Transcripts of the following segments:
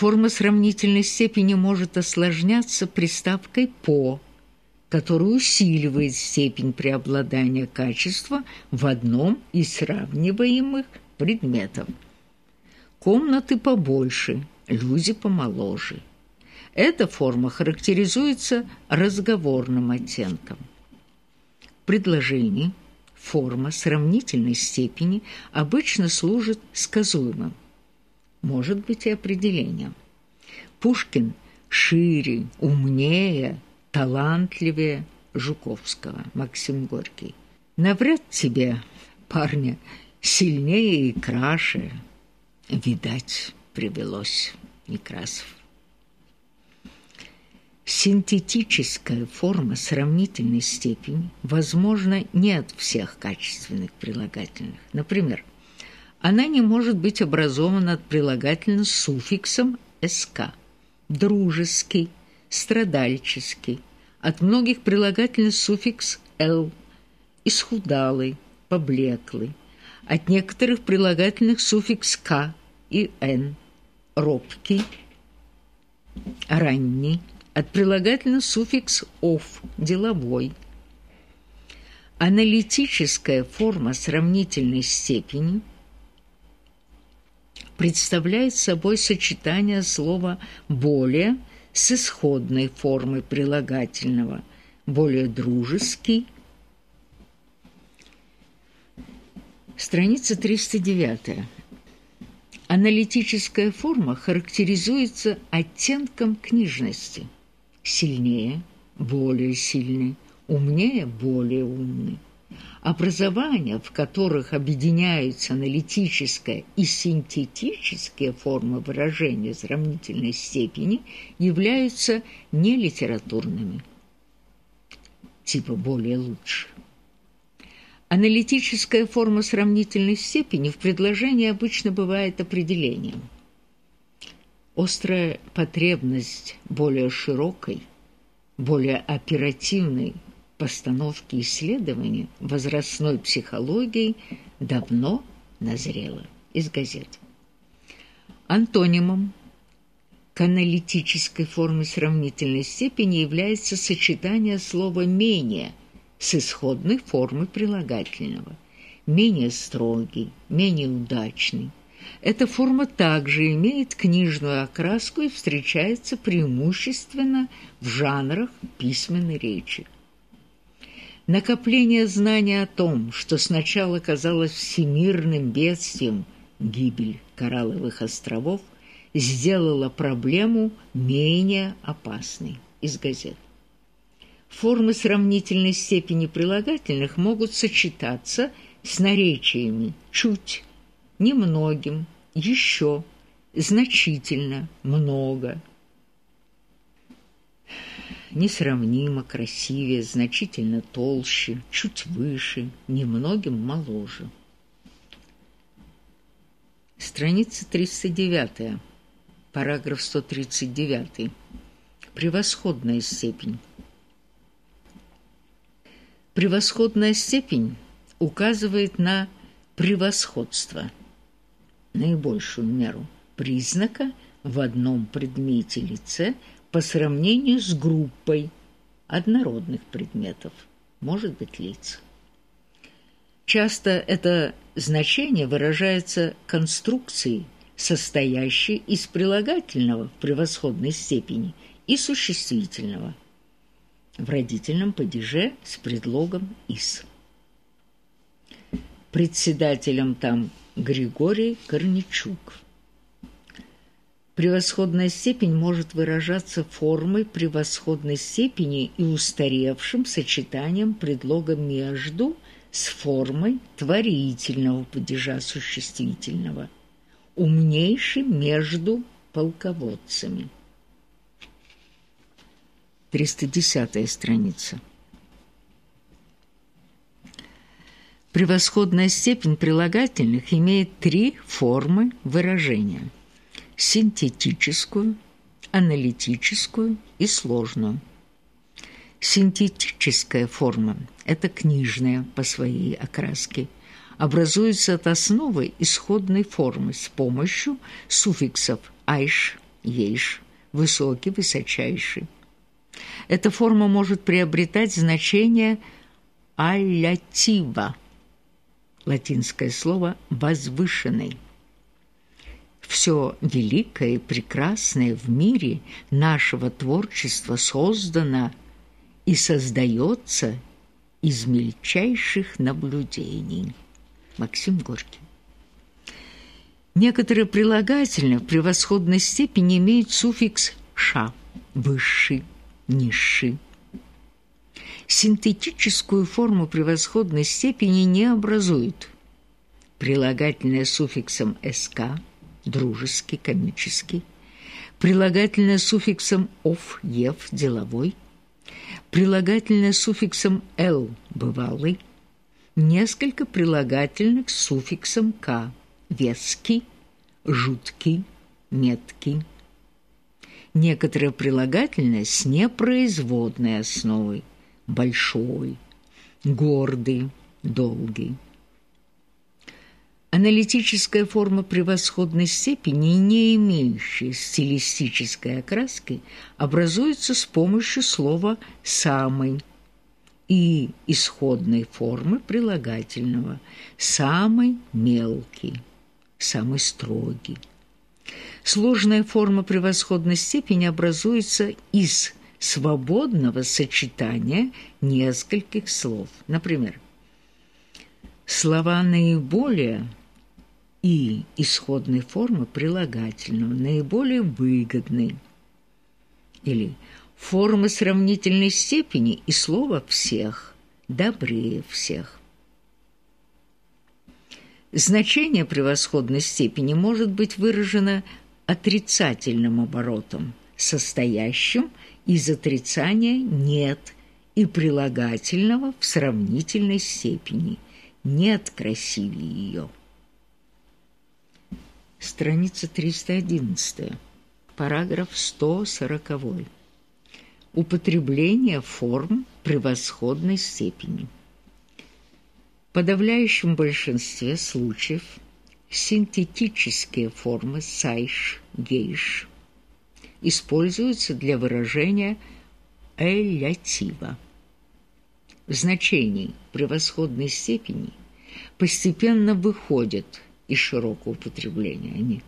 Форма сравнительной степени может осложняться приставкой «по», которая усиливает степень преобладания качества в одном из сравниваемых предметов. Комнаты побольше, люди помоложе. Эта форма характеризуется разговорным оттенком. В предложении форма сравнительной степени обычно служит сказуемым, может быть и определением. Пушкин шире, умнее, талантливее Жуковского, Максим Горький. Навряд тебе, парня, сильнее и краше, видать, привелось Некрасов. Синтетическая форма сравнительной степени возможна не от всех качественных прилагательных. Например, она не может быть образована от прилагательных суффиксом «sk» – «дружеский», «страдальческий», от многих прилагательных суффикс «л» – «исхудалый», «поблеклый», от некоторых прилагательных суффикс «к» и «н» – «робкий», «ранний», от прилагательных суффикс «ов» – «деловой». Аналитическая форма сравнительной степени представляет собой сочетание слова «более» с исходной формой прилагательного «более дружеский». Страница 309. Аналитическая форма характеризуется оттенком книжности – сильнее, более сильный, умнее, более умный. Образования, в которых объединяются аналитическая и синтетические формы выражения сравнительной степени, являются нелитературными, типа более лучше. Аналитическая форма сравнительной степени в предложении обычно бывает определением – острая потребность более широкой, более оперативной постановки исследований возрастной психологии давно назрела из газет. Антонимом к аналитической форме сравнительной степени является сочетание слова «менее» с исходной формой прилагательного. Менее строгий, менее удачный, эта форма также имеет книжную окраску и встречается преимущественно в жанрах письменной речи. Накопление знания о том, что сначала казалось всемирным бедствием гибель коралловых островов, сделало проблему менее опасной из газет. Формы сравнительной степени прилагательных могут сочетаться с наречиями «чуть», немногим, еще, значительно, много. Несравнимо красивее, значительно толще, чуть выше, немногим моложе. Страница 309, параграф 139. Превосходная степень. Превосходная степень указывает на превосходство – наибольшую меру признака в одном предмете лице по сравнению с группой однородных предметов, может быть, лиц. Часто это значение выражается конструкцией, состоящей из прилагательного в превосходной степени и существительного в родительном падеже с предлогом «из». Председателем там Григорий Корничук. Превосходная степень может выражаться формой превосходной степени и устаревшим сочетанием предлога «между» с формой творительного падежа существительного, умнейший между полководцами. 310 страница. Превосходная степень прилагательных имеет три формы выражения – синтетическую, аналитическую и сложную. Синтетическая форма – это книжная по своей окраске, образуется от основы исходной формы с помощью суффиксов «айш» ейш, высокий, высочайший. Эта форма может приобретать значение «аллятива», латинское слово «возвышенный». Все великое и прекрасное в мире нашего творчества создано и создается из мельчайших наблюдений. Максим Горький. Некоторые прилагательные в превосходной степени имеют суффикс «ша» – «высший», «низший». Синтетическую форму превосходной степени не образуют. Прилагательное суффиксом «sk» – «дружеский», «комический», прилагательное суффиксом «ов», «ев» – «деловой», прилагательное суффиксом «л» – «бывалый», несколько прилагательных с суффиксом «к» веский, жуткий, меткий. Некоторые прилагательные с непроизводной основой большой, гордый, долгий. Аналитическая форма превосходной степени, не имеющая стилистической окраски, образуется с помощью слова «самый» и исходной формы прилагательного «самый мелкий» самый строгий. Сложная форма превосходной степени образуется из свободного сочетания нескольких слов. Например, слова наиболее и исходной формы прилагательного, наиболее выгодной. Или формы сравнительной степени и слова «всех», добрее всех. Значение превосходной степени может быть выражено отрицательным оборотом, состоящим из отрицания «нет» и прилагательного в сравнительной степени «нет красивее ее». Страница 311, параграф 140. Употребление форм превосходной степени подавляющем большинстве случаев синтетические формы сайш, гейш используются для выражения элятива. В значении превосходной степени постепенно выходят из широкого употребления они,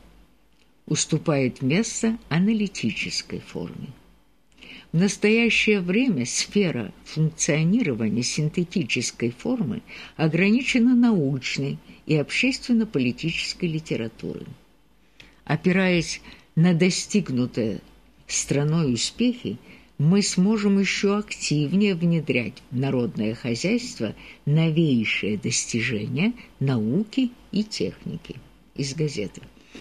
уступает место аналитической форме. В настоящее время сфера функционирования синтетической формы ограничена научной и общественно-политической литературой. Опираясь на достигнутые страной успехи, мы сможем еще активнее внедрять в народное хозяйство новейшие достижения науки и техники. Из газеты.